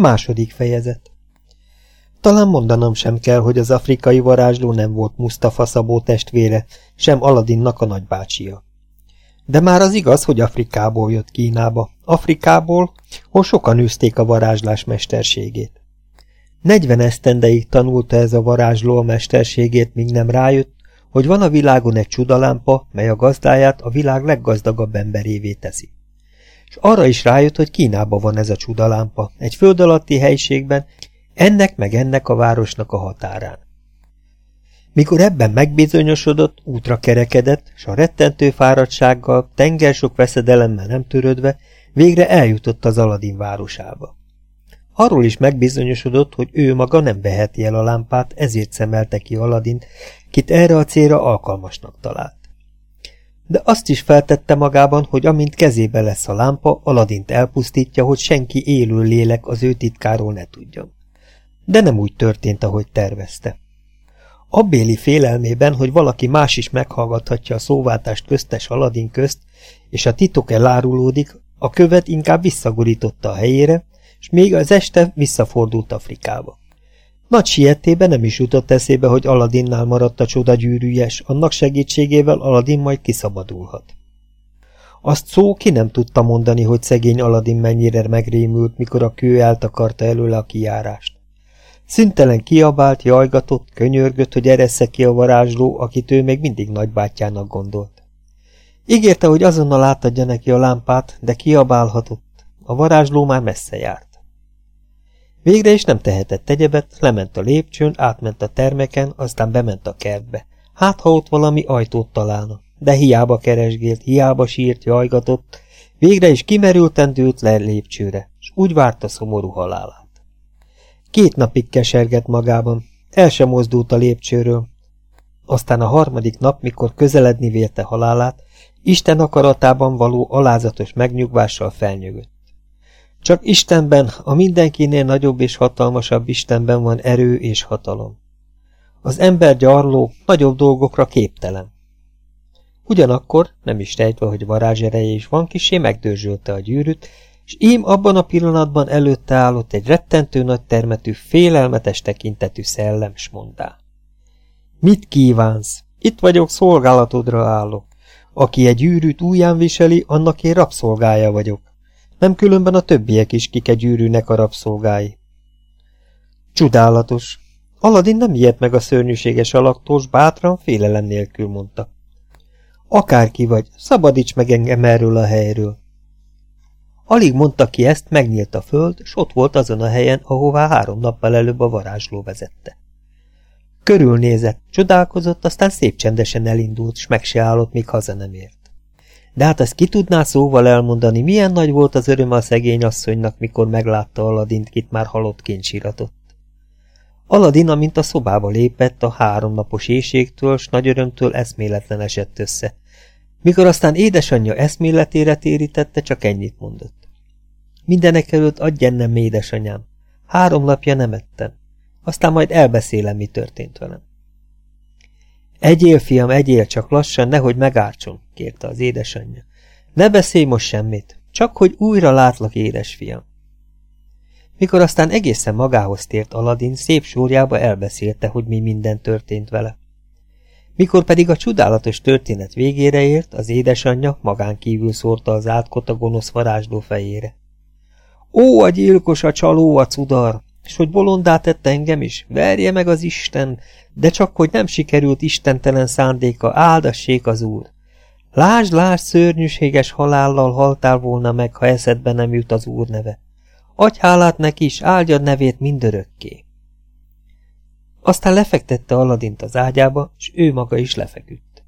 Második fejezet Talán mondanom sem kell, hogy az afrikai varázsló nem volt Mustafa Szabó testvére, sem Aladinnak a nagybácsia. De már az igaz, hogy Afrikából jött Kínába. Afrikából, hol sokan űzték a varázslás mesterségét. Negyven esztendeig tanulta ez a varázsló a mesterségét, míg nem rájött, hogy van a világon egy csudalámpa, mely a gazdáját a világ leggazdagabb emberévé teszi. És arra is rájött, hogy Kínában van ez a csudalámpa, egy föld alatti helyiségben, ennek meg ennek a városnak a határán. Mikor ebben megbizonyosodott, útra kerekedett, s a rettentő fáradtsággal, tenger sok veszedelemmel nem törődve, végre eljutott az Aladin városába. Arról is megbizonyosodott, hogy ő maga nem veheti el a lámpát, ezért szemelte ki Aladint, kit erre a célra alkalmasnak talált. De azt is feltette magában, hogy amint kezébe lesz a lámpa, Aladint elpusztítja, hogy senki élő lélek az ő titkáról ne tudjon. De nem úgy történt, ahogy tervezte. Abbéli félelmében, hogy valaki más is meghallgathatja a szóváltást köztes Aladin közt, és a titok elárulódik, a követ inkább visszagurította a helyére, és még az este visszafordult Afrikába. Nagy sietében nem is jutott eszébe, hogy Aladinnál maradt a csoda gyűrűjes, annak segítségével Aladin majd kiszabadulhat. Azt szó ki nem tudta mondani, hogy szegény Aladin mennyire megrémült, mikor a kő eltakarta előle a kijárást. Szintelen kiabált, jajgatott, könyörgött, hogy eressze ki a varázsló, akit ő még mindig nagybátyjának gondolt. Ígérte, hogy azonnal átadja neki a lámpát, de kiabálhatott. A varázsló már messze járt. Végre is nem tehetett egyebet, lement a lépcsőn, átment a termeken, aztán bement a kertbe. Hát, ha ott valami ajtót találna. De hiába keresgélt, hiába sírt, jajgatott, végre is kimerülten dőlt le lépcsőre, és úgy várta szomorú halálát. Két napig kesergett magában, el sem mozdult a lépcsőről. Aztán a harmadik nap, mikor közeledni vélte halálát, Isten akaratában való alázatos megnyugvással felnyögött. Csak Istenben, a mindenkinél nagyobb és hatalmasabb Istenben van erő és hatalom. Az ember gyarló, nagyobb dolgokra képtelen. Ugyanakkor, nem is rejtve, hogy varázsereje is van, kisé megdörzsölte a gyűrűt, és ím abban a pillanatban előtte állott egy rettentő nagy termetű, félelmetes tekintetű szellem, s mondá. Mit kívánsz? Itt vagyok, szolgálatodra állok. Aki egy gyűrűt újján viseli, annak én rabszolgája vagyok. Nem különben a többiek is kike gyűrűnek a rabszolgái. Csodálatos. Aladin nem ijedt meg a szörnyűséges alaktól, bátran, félelem nélkül mondta. Akárki vagy, szabadíts meg engem erről a helyről. Alig mondta ki ezt, megnyílt a föld, s ott volt azon a helyen, ahová három nappal előbb a varázsló vezette. Körülnézett, csodálkozott, aztán szép csendesen elindult, s meg se állott, míg haza nem ért. De hát ezt ki tudná szóval elmondani, milyen nagy volt az öröm a szegény asszonynak, mikor meglátta Aladint, kit már halott kincsiratott. Aladin, amint a szobába lépett, a háromnapos éjségtől, s nagy örömtől eszméletlen esett össze. Mikor aztán édesanyja eszméletére térítette, csak ennyit mondott. Mindenek előtt adj ennem, édesanyám. Három napja nem ettem. Aztán majd elbeszélem, mi történt velem. Egyél, fiam, egyél, csak lassan, nehogy megártson, kérte az édesanyja. Ne beszélj most semmit, csak hogy újra látlak, édesfiam. Mikor aztán egészen magához tért Aladin, szép sorjába elbeszélte, hogy mi minden történt vele. Mikor pedig a csodálatos történet végére ért, az édesanyja magán kívül szórta az átkot a gonosz varázsló fejére. Ó, a gyilkos, a csaló, a cudar! És hogy bolondá tett engem is, verje meg az Isten, de csak hogy nem sikerült istentelen szándéka, áldassék az Úr. Lásd, lásd, szörnyűséges halállal haltál volna meg, ha eszedbe nem jut az Úr neve. Adj hálát neki is, áldjad nevét mindörökké. Aztán lefektette Aladint az ágyába, és ő maga is lefeküdt.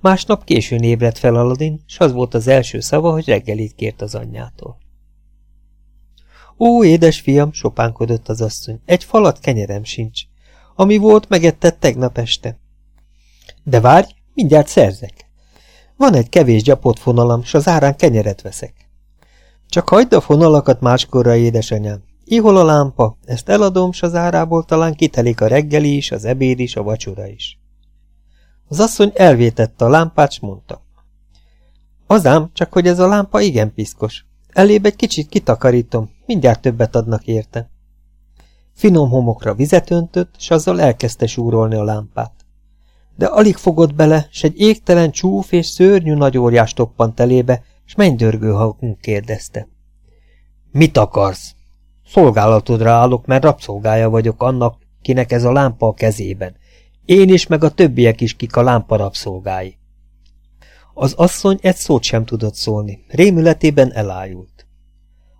Másnap későn ébredt fel Aladin, s az volt az első szava, hogy reggelit kért az anyjától. Ó, édes fiam, sopánkodott az asszony, egy falat kenyerem sincs. Ami volt, megetted tegnap este. De várj, mindjárt szerzek. Van egy kevés gyapott fonalam, s az árán kenyeret veszek. Csak hagyd a fonalakat máskorra, édesanyám. Ihol a lámpa, ezt eladom, s az árából talán kitelik a reggeli is, az ebéd is, a vacsora is. Az asszony elvétette a lámpát, s mondta. Azám, csak hogy ez a lámpa igen piszkos. Elébb egy kicsit kitakarítom, mindjárt többet adnak érte. Finom homokra vizet öntött, s azzal elkezdte súrolni a lámpát. De alig fogott bele, s egy égtelen csúf és szörnyű nagyóriás toppant elébe, s mennydörgő halkunk kérdezte. Mit akarsz? Szolgálatodra állok, mert rabszolgája vagyok annak, kinek ez a lámpa a kezében. Én is, meg a többiek is, kik a lámpa rabszolgái. Az asszony egy szót sem tudott szólni, rémületében elájult.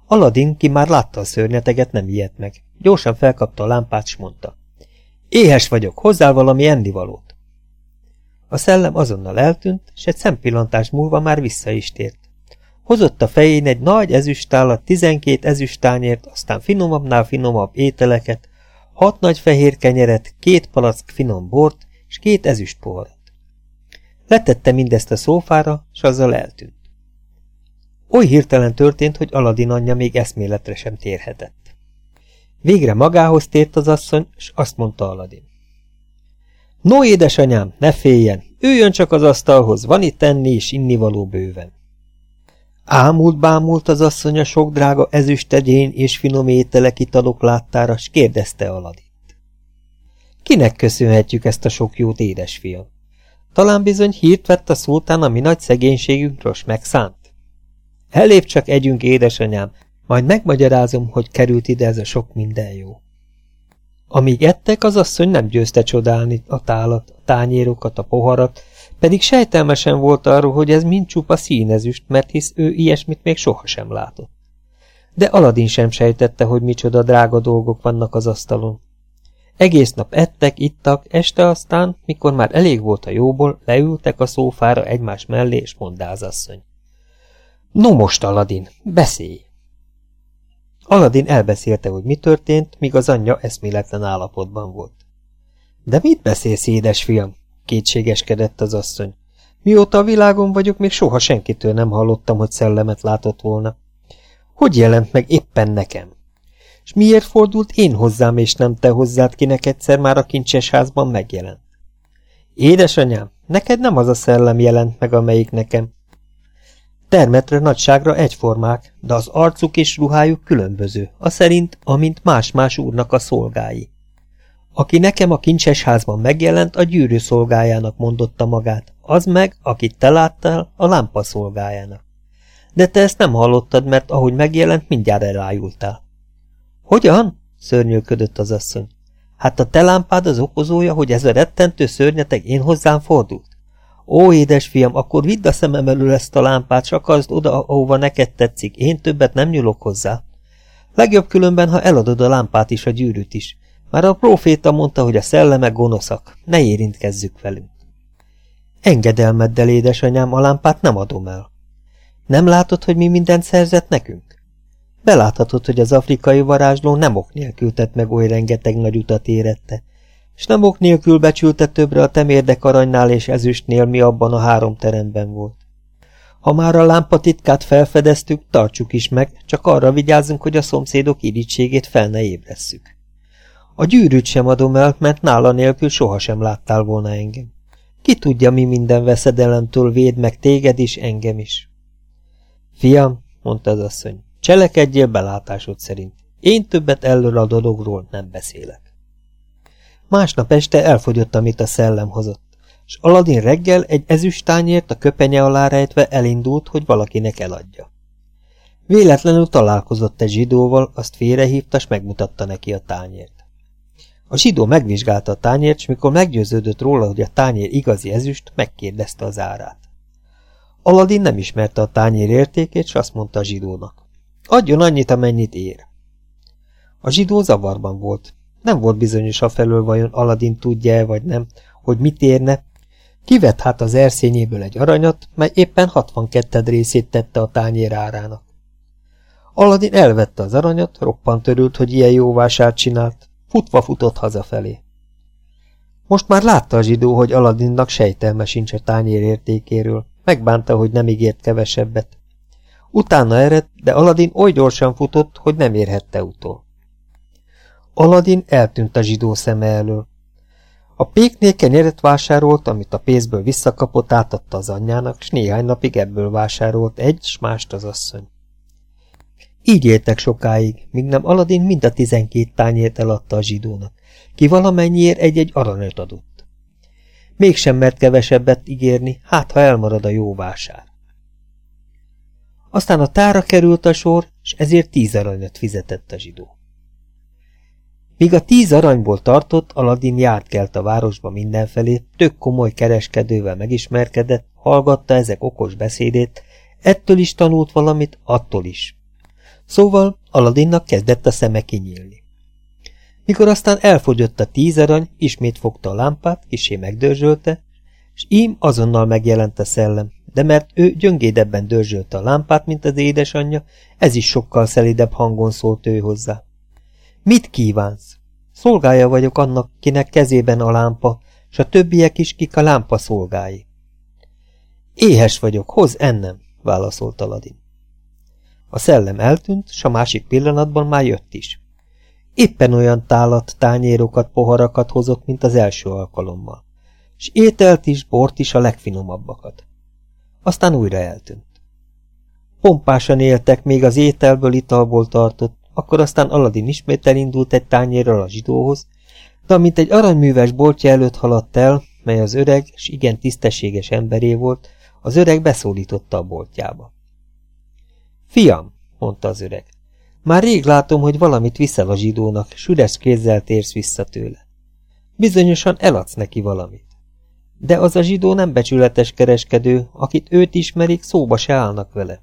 Aladin, ki már látta a szörnyeteget, nem ijedt meg. Gyorsan felkapta a lámpát, s mondta. Éhes vagyok, hozzá valami ennivalót. A szellem azonnal eltűnt, s egy szempillantás múlva már vissza is tért. Hozott a fején egy nagy ezüstállat, tizenkét ezüstányért, aztán finomabbnál finomabb ételeket, hat nagy fehér kenyeret, két palack finom bort, és két ezüst poharat. Letette mindezt a szófára, s azzal eltűnt. Oly hirtelen történt, hogy Aladin anyja még eszméletre sem térhetett. Végre magához tért az asszony, s azt mondta Aladin. No, édesanyám, ne féljen, üljön csak az asztalhoz, van itt enni és innivaló bőven. Ámult bámult az asszony a sok drága ezüstegyén és finom ételek italok láttára, s kérdezte Aladit. Kinek köszönhetjük ezt a sok jót, édesfiam? Talán bizony hírt vett a szultán a mi nagy szegénységünkről, s megszánt. Elép csak együnk, édesanyám, majd megmagyarázom, hogy került ide ez a sok minden jó. Amíg ettek, az asszony nem győzte csodálni a tálat, a tányérokat, a poharat, pedig sejtelmesen volt arról, hogy ez mind csupa színezüst, mert hisz ő ilyesmit még sohasem látott. De Aladin sem sejtette, hogy micsoda drága dolgok vannak az asztalon. Egész nap ettek, ittak, este aztán, mikor már elég volt a jóból, leültek a szófára egymás mellé, és mondta az asszony. No most, Aladin, beszélj! Aladin elbeszélte, hogy mi történt, míg az anyja eszméletlen állapotban volt. De mit beszélsz, édes fiam? kétségeskedett az asszony. Mióta a világon vagyok, még soha senkitől nem hallottam, hogy szellemet látott volna. Hogy jelent meg éppen nekem? És miért fordult én hozzám, és nem te hozzád, kinek egyszer már a kincses házban megjelent? Édesanyám, neked nem az a szellem jelent meg, amelyik nekem. Termetre nagyságra egyformák, de az arcuk és ruhájuk különböző, a szerint, amint más-más úrnak a szolgái. Aki nekem a kincses házban megjelent, a gyűrű szolgájának mondotta magát, az meg, akit te láttál, a lámpa szolgájának. De te ezt nem hallottad, mert ahogy megjelent, mindjárt elájultál. Hogyan? szörnyűködött az asszony. Hát a te lámpád az okozója, hogy ez a rettentő szörnyeteg én hozzám fordult? Ó, édesfiam, akkor vidd a szemem elől ezt a lámpát, csak az oda, ahova neked tetszik, én többet nem nyúlok hozzá. Legjobb különben, ha eladod a lámpát is, a gyűrűt is. Már a próféta mondta, hogy a szellemek gonoszak, ne érintkezzük velünk. Engedelmeddel, édesanyám, a lámpát nem adom el. Nem látod, hogy mi mindent szerzett nekünk? Beláthatod, hogy az afrikai varázsló nem ok nélkül tett meg oly rengeteg nagy utat érette, és nem ok nélkül becsülte többre a temérdek aranynál és ezüstnél, mi abban a három teremben volt. Ha már a lámpa titkát felfedeztük, tartsuk is meg, csak arra vigyázzunk, hogy a szomszédok irítségét fel ne ébresszük. A gyűrűt sem adom el, mert nála nélkül sohasem láttál volna engem. Ki tudja, mi minden veszedelemtől véd meg téged is, engem is. Fiam, mondta az asszony, cselekedjél belátásod szerint. Én többet elől a dologról nem beszélek. Másnap este elfogyott, amit a szellem hozott, és Aladin reggel egy ezüstányért a köpenye alá rejtve elindult, hogy valakinek eladja. Véletlenül találkozott egy zsidóval, azt félrehívta, s megmutatta neki a tányért. A zsidó megvizsgálta a tányért, és mikor meggyőződött róla, hogy a tányér igazi ezüst, megkérdezte az árát. Aladin nem ismerte a tányér értékét, és azt mondta a zsidónak. Adjon annyit, amennyit ér. A zsidó zavarban volt. Nem volt bizonyos a felől vajon Aladin tudja-e vagy nem, hogy mit érne. Kivett hát az erszényéből egy aranyat, mely éppen 62 részét tette a tányér árának. Aladin elvette az aranyat, roppant örült, hogy ilyen jó vásárt csinált, Futva futott hazafelé. Most már látta a zsidó, hogy Aladinnak sejtelme sincs a tányér értékéről, megbánta, hogy nem ígért kevesebbet. Utána eredt, de Aladin oly gyorsan futott, hogy nem érhette utol. Aladin eltűnt a zsidó szeme elől. A péknél kenyeret vásárolt, amit a pénzből visszakapott, átadta az anyjának, s néhány napig ebből vásárolt egy s mást az asszony. Így éltek sokáig, míg nem Aladin mind a tizenkét tányért eladta a zsidónak, ki valamennyiért egy-egy aranyot adott. Mégsem mert kevesebbet ígérni, hát ha elmarad a jó vásár. Aztán a tára került a sor, és ezért tíz aranyat fizetett a zsidó. Míg a tíz aranyból tartott, Aladin járt a városba mindenfelé, tök komoly kereskedővel megismerkedett, hallgatta ezek okos beszédét, ettől is tanult valamit, attól is. Szóval Aladinnak kezdett a szeme kinyílni. Mikor aztán elfogyott a tíz arany, ismét fogta a lámpát, kisé megdörzsölte, és ím azonnal megjelent a szellem, de mert ő gyöngédebben dörzsölte a lámpát, mint az édesanyja, ez is sokkal szelidebb hangon szólt ő hozzá. Mit kívánsz? Szolgája vagyok annak, kinek kezében a lámpa, s a többiek is, kik a lámpa szolgái. Éhes vagyok, hoz ennem, válaszolt Aladin. A szellem eltűnt, s a másik pillanatban már jött is. Éppen olyan tálat, tányérokat, poharakat hozott, mint az első alkalommal, s ételt is, bort is a legfinomabbakat. Aztán újra eltűnt. Pompásan éltek, még az ételből italból tartott, akkor aztán Aladin ismét elindult egy tányérral a zsidóhoz, de amint egy aranyműves boltja előtt haladt el, mely az öreg, és igen tisztességes emberé volt, az öreg beszólította a boltjába. Fiam, mondta az öreg, már rég látom, hogy valamit viszel a zsidónak, s üres kézzel térsz vissza tőle. Bizonyosan eladsz neki valamit. De az a zsidó nem becsületes kereskedő, akit őt ismerik, szóba se állnak vele.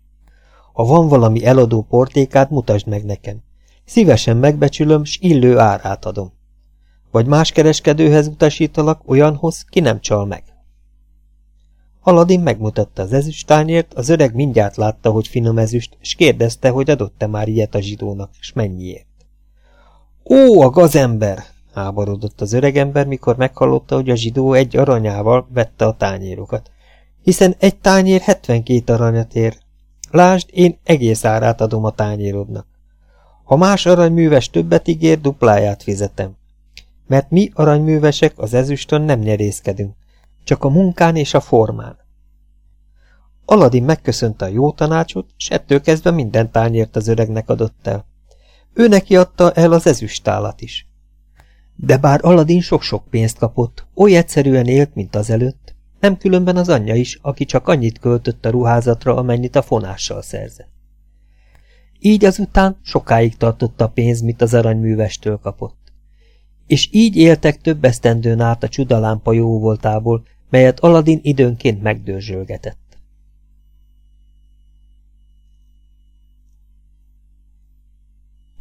Ha van valami eladó portékát, mutasd meg nekem. Szívesen megbecsülöm, s illő árát adom. Vagy más kereskedőhez utasítalak olyanhoz, ki nem csal meg. Aladin megmutatta az ezüstányért, az öreg mindjárt látta, hogy finom ezüst, és kérdezte, hogy adott-e már ilyet a zsidónak, és mennyiért. Ó, a gazember! háborodott az öregember, mikor meghallotta, hogy a zsidó egy aranyával vette a tányérokat. Hiszen egy tányér 72 aranyat ér. Lásd, én egész árát adom a tányérodnak. Ha más aranyműves többet ígér, dupláját fizetem. Mert mi aranyművesek az ezüstön nem nyerészkedünk, csak a munkán és a formán. Aladin megköszönte a jó tanácsot, s ettől kezdve minden tányért az öregnek adott el. Ő neki adta el az ezüstálat is. De bár Aladin sok-sok pénzt kapott, oly egyszerűen élt, mint az előtt, nem különben az anyja is, aki csak annyit költött a ruházatra, amennyit a fonással szerzett. Így azután sokáig tartott a pénz, mit az aranyművestől kapott. És így éltek több esztendőn át a csudalámpa jó voltából, melyet Aladin időnként megdörzsölgetett.